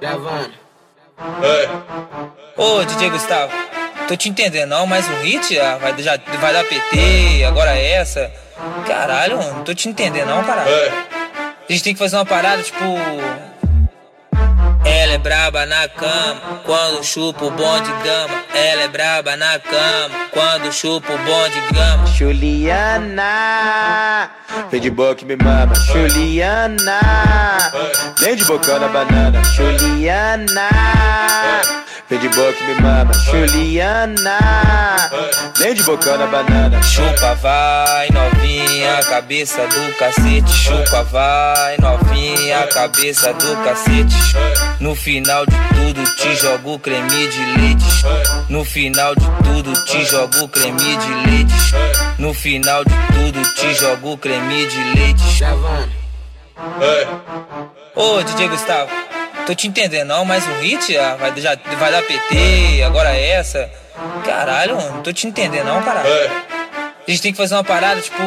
Gravando. Ô, DJ Gustavo, tô te entendendo não, mas o hit ah, vai, já, vai dar PT, agora é essa. Caralho, não tô te entendendo não, caralho. A gente tem que fazer uma parada, tipo... Ela é braba na cama, quando chupa o bom de gama. Ela é braba na cama, quando chupa o bom de gama. Juliana, vem de boca me mama. Juliana, vem de boca na banana. Juliana, vem de boca e me mama. Juliana, vem de boca na banana. Chupa vai novinha, cabeça do cacete. Chupa vai novinha, cabeça do cacete. No final de tudo te jogo creme de leite. No final de tudo te jogo creme de leite. No final de tudo te jogo creme de leite. Ô DJ Gustavo, tô te entendendo não, mas o hit ah, vai, já, vai dar PT, agora é essa. Caralho, não tô te entendendo não, caralho. A gente tem que fazer uma parada, tipo.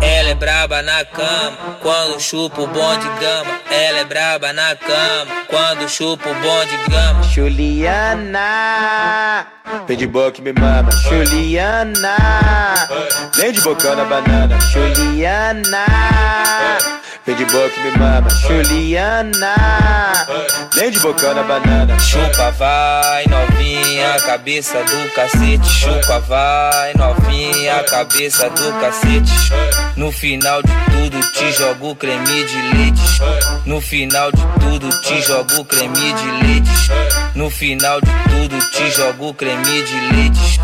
Ela é braba na cama, quando chupa o bom de gama. Ela é braba na cama, quando chupa o bom de gama. Juliana, vem de boca e me mama. Juliana, vem de boca na banana. Juliana, e me mama. Juliana, vem de boca na banana. Chupa vai novinha, cabeça do cacete. Chupa vai novinha, cabeça do cacete. No final de tudo te jogo creme de leite. No final de tudo te jogo creme de leite. No final de tudo te jogo creme de leite.